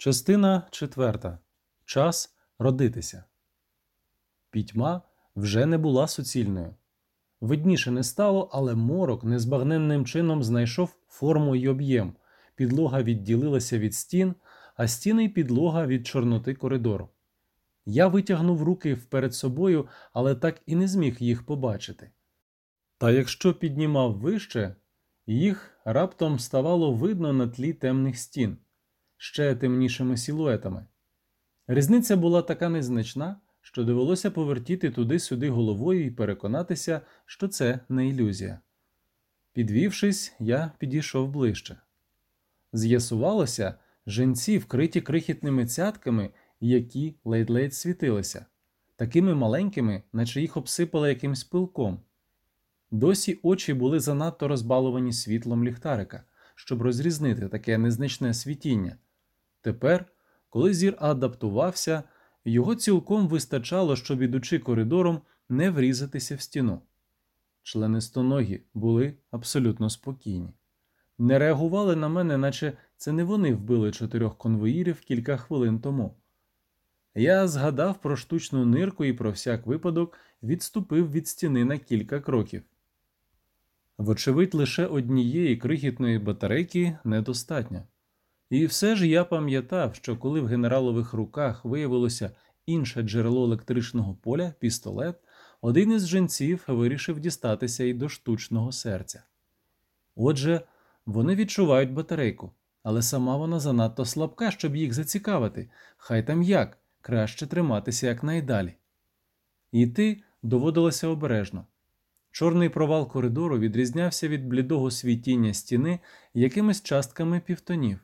Частина четверта. Час родитися. Пітьма вже не була суцільною. Видніше не стало, але морок незбагненним чином знайшов форму й об'єм. Підлога відділилася від стін, а стіни й підлога від чорноти коридору. Я витягнув руки вперед собою, але так і не зміг їх побачити. Та якщо піднімав вище, їх раптом ставало видно на тлі темних стін, ще темнішими силуетами. Різниця була така незначна, що довелося повертіти туди-сюди головою і переконатися, що це не ілюзія. Підвівшись, я підійшов ближче. З'ясувалося, женці вкриті крихітними цятками, які ледь-ледь світилися, такими маленькими, наче їх обсипали якимсь пилком. Досі очі були занадто розбаловані світлом ліхтарика, щоб розрізнити таке незначне світіння. Тепер, коли зір адаптувався, його цілком вистачало, щоб ідучи коридором, не врізатися в стіну. Члени стоногі були абсолютно спокійні, не реагували на мене, наче це не вони вбили чотирьох конвоїрів кілька хвилин тому. Я згадав про штучну нирку і про всяк випадок відступив від стіни на кілька кроків. Вочевидь, лише однієї крихітної батарейки недостатньо. І все ж я пам'ятав, що коли в генералових руках виявилося інше джерело електричного поля, пістолет, один із жінців вирішив дістатися й до штучного серця. Отже, вони відчувають батарейку, але сама вона занадто слабка, щоб їх зацікавити, хай там як, краще триматися якнайдалі. Іти доводилося обережно. Чорний провал коридору відрізнявся від блідого світіння стіни якимись частками півтонів.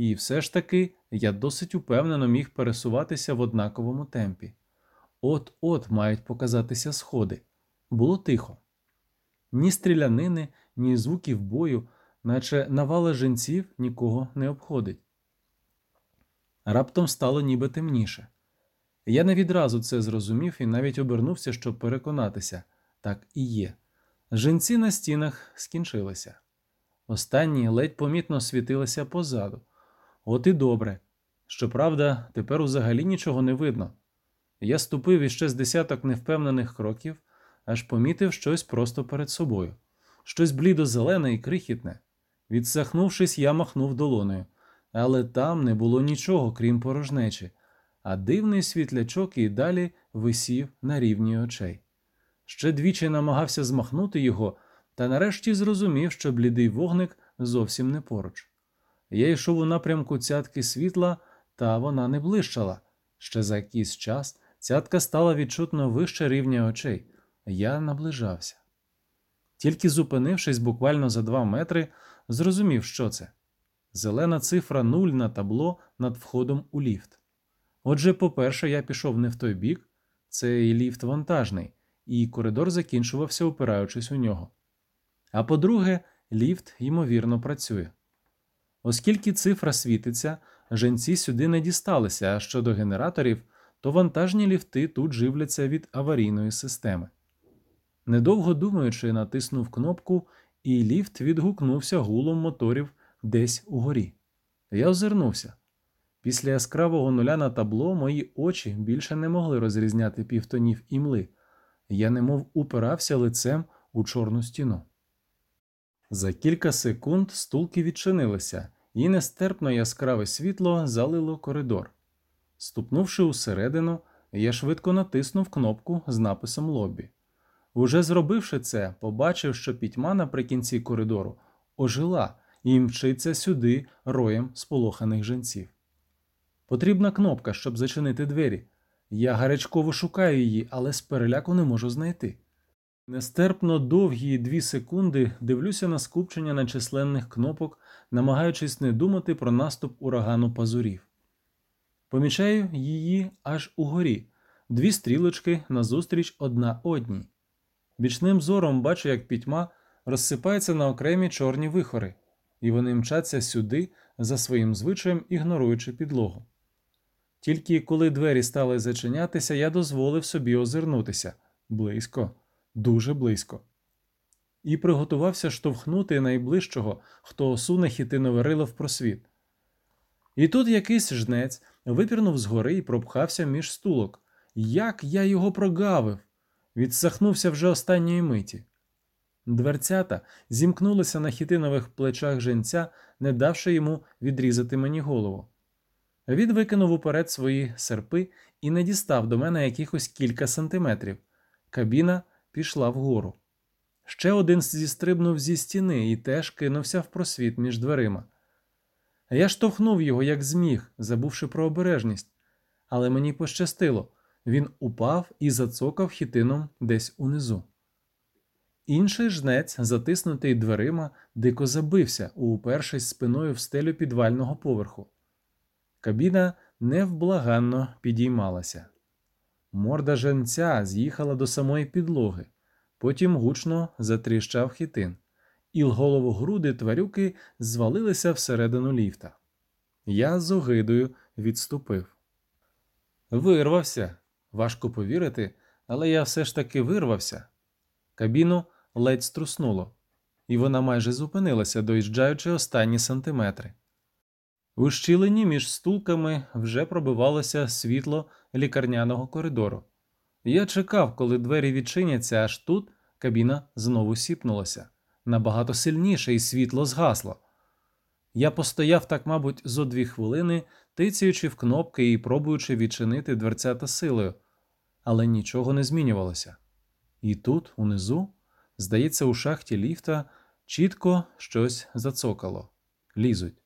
І все ж таки я досить упевнено міг пересуватися в однаковому темпі. От-от мають показатися сходи. Було тихо. Ні стрілянини, ні звуків бою, наче навала жінців нікого не обходить. Раптом стало ніби темніше. Я не відразу це зрозумів і навіть обернувся, щоб переконатися так і є. Жінці на стінах скінчилися. Останні ледь помітно світилися позаду. От і добре. Щоправда, тепер взагалі нічого не видно. Я ступив іще з десяток невпевнених кроків, аж помітив щось просто перед собою, щось блідо-зелене і крихітне. Відсахнувшись, я махнув долоною, але там не було нічого, крім порожнечі, а дивний світлячок і далі висів на рівні очей. Ще двічі намагався змахнути його, та нарешті зрозумів, що блідий вогник зовсім не поруч. Я йшов у напрямку цятки світла, та вона не блищала. Ще за якийсь час цятка стала відчутно вище рівня очей. Я наближався. Тільки зупинившись буквально за два метри, зрозумів, що це. Зелена цифра нуль на табло над входом у ліфт. Отже, по-перше, я пішов не в той бік, цей ліфт вантажний, і коридор закінчувався, опираючись у нього. А по-друге, ліфт, ймовірно, працює. Оскільки цифра світиться, женці сюди не дісталися, а щодо генераторів, то вантажні ліфти тут живляться від аварійної системи. Недовго думаючи, натиснув кнопку, і ліфт відгукнувся гулом моторів десь угорі. Я озирнувся. Після яскравого нуля на табло мої очі більше не могли розрізняти півтонів імли. Я немов упирався лицем у чорну стіну. За кілька секунд стулки відчинилися, і нестерпно яскраве світло залило коридор. Ступнувши усередину, я швидко натиснув кнопку з написом лобі. Уже зробивши це, побачив, що пітьма наприкінці коридору ожила і мчиться сюди роєм сполоханих женців. Потрібна кнопка, щоб зачинити двері. Я гарячково шукаю її, але з переляку не можу знайти. Нестерпно довгі дві секунди дивлюся на скупчення нечисленних кнопок, намагаючись не думати про наступ урагану пазурів. Помічаю її аж угорі, дві стрілочки назустріч одна одній. Бічним зором бачу, як пітьма розсипається на окремі чорні вихори, і вони мчаться сюди за своїм звичаєм, ігноруючи підлогу. Тільки коли двері стали зачинятися, я дозволив собі озирнутися близько дуже близько, і приготувався штовхнути найближчого, хто осуне хітинове рило в просвіт. І тут якийсь жнець випірнув згори і пропхався між стулок. Як я його прогавив! Відсахнувся вже останньої миті. Дверцята зімкнулися на хітинових плечах женця, не давши йому відрізати мені голову. Він викинув уперед свої серпи і не дістав до мене якихось кілька сантиметрів. Кабіна пішла вгору. Ще один зістрибнув зі стіни і теж кинувся в просвіт між дверима. Я штовхнув його, як зміг, забувши про обережність, але мені пощастило він упав і зацокав хітином десь унизу. Інший жнець, затиснутий дверима, дико забився, упершись спиною в стелю підвального поверху. Кабіна невблаганно підіймалася. Морда женця з'їхала до самої підлоги, потім гучно затріщав хітин, і груди тварюки звалилися всередину ліфта. Я з огидою відступив. Вирвався. Важко повірити, але я все ж таки вирвався. Кабіну ледь струснуло, і вона майже зупинилася, доїжджаючи останні сантиметри. У щілині між стулками вже пробивалося світло лікарняного коридору. Я чекав, коли двері відчиняться, аж тут кабіна знову сіпнулася набагато сильніше, і світло згасло. Я постояв так, мабуть, зо дві хвилини, тицяючи в кнопки і пробуючи відчинити дверцята силою, але нічого не змінювалося. І тут, унизу, здається, у шахті ліфта чітко щось зацокало, лізуть.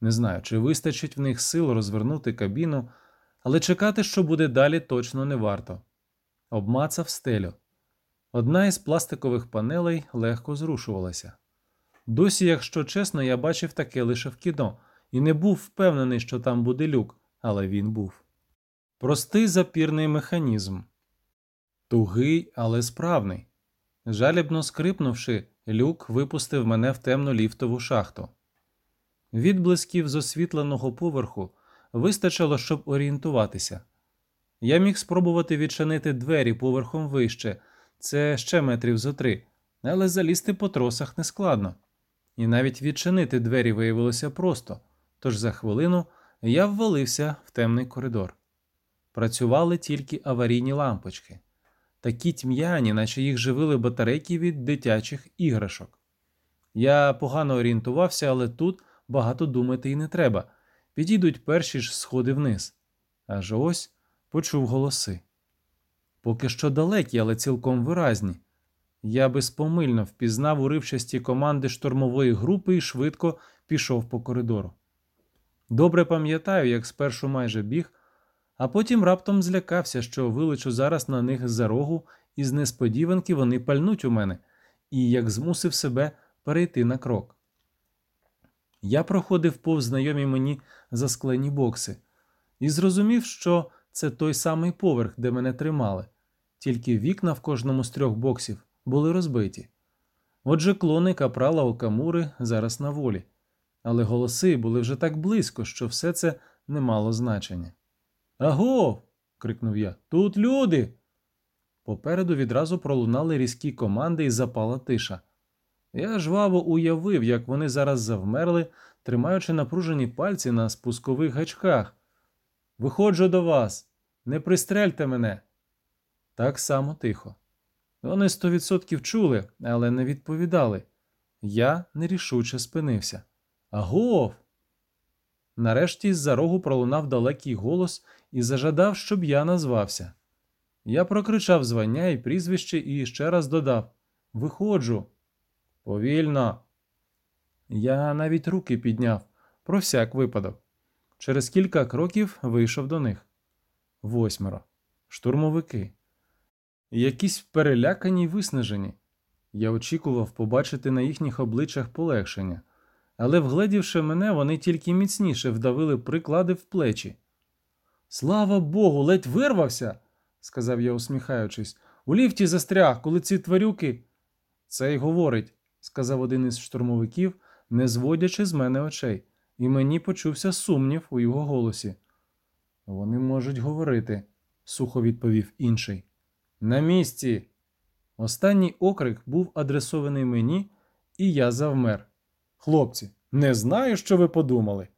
Не знаю, чи вистачить в них сил розвернути кабіну, але чекати, що буде далі, точно не варто. Обмацав стелю. Одна із пластикових панелей легко зрушувалася. Досі, якщо чесно, я бачив таке лише в кіно і не був впевнений, що там буде люк, але він був. Простий запірний механізм, тугий, але справний. Жалібно скрипнувши, люк випустив мене в темну ліфтову шахту. Відблисків з освітленого поверху вистачило, щоб орієнтуватися. Я міг спробувати відчинити двері поверхом вище, це ще метрів зо три, але залізти по тросах нескладно. І навіть відчинити двері виявилося просто, тож за хвилину я ввалився в темний коридор. Працювали тільки аварійні лампочки, такі тьмяні, наче їх живили батарейки від дитячих іграшок. Я погано орієнтувався, але тут багато думати і не треба. Підійдуть перші ж сходи вниз. Аж ось почув голоси. Поки що далекі, але цілком виразні. Я безпомильно впізнав уривчасті команди штурмової групи і швидко пішов по коридору. Добре пам'ятаю, як спершу майже біг, а потім раптом злякався, що вилечу зараз на них за рогу, і з несподіванки вони пальнуть у мене, і як змусив себе перейти на крок. Я проходив повз знайомі мені засклені бокси і зрозумів, що це той самий поверх, де мене тримали, тільки вікна в кожному з трьох боксів були розбиті. Отже, клони капрала Окамури зараз на волі, але голоси були вже так близько, що все це не мало значення. Аго. крикнув я. Тут люди. Попереду відразу пролунали різкі команди і запала тиша. Я жваво уявив, як вони зараз завмерли, тримаючи напружені пальці на спускових гачках. Виходжу до вас, не пристрельте мене. Так само тихо. Вони сто відсотків чули, але не відповідали. Я нерішуче спинився. Агов! Нарешті з-за рогу пролунав далекий голос і зажадав, щоб я назвався. Я прокричав звання і прізвище і ще раз додав Виходжу. Повільно. Я навіть руки підняв про всяк випадок. Через кілька кроків вийшов до них. Восьмеро. Штурмовики. Якісь перелякані й виснажені. Я очікував побачити на їхніх обличчях полегшення, але, вгледівши мене, вони тільки міцніше вдавили приклади в плечі. Слава Богу, ледь вирвався, сказав я, усміхаючись. У ліфті застряг, коли ці тварюки. Це й говорить, сказав один із штурмовиків, не зводячи з мене очей, і мені почувся сумнів у його голосі. Вони можуть говорити, сухо відповів інший. На місці. Останній окрик був адресований мені, і я завмер. Хлопці, не знаю, що ви подумали.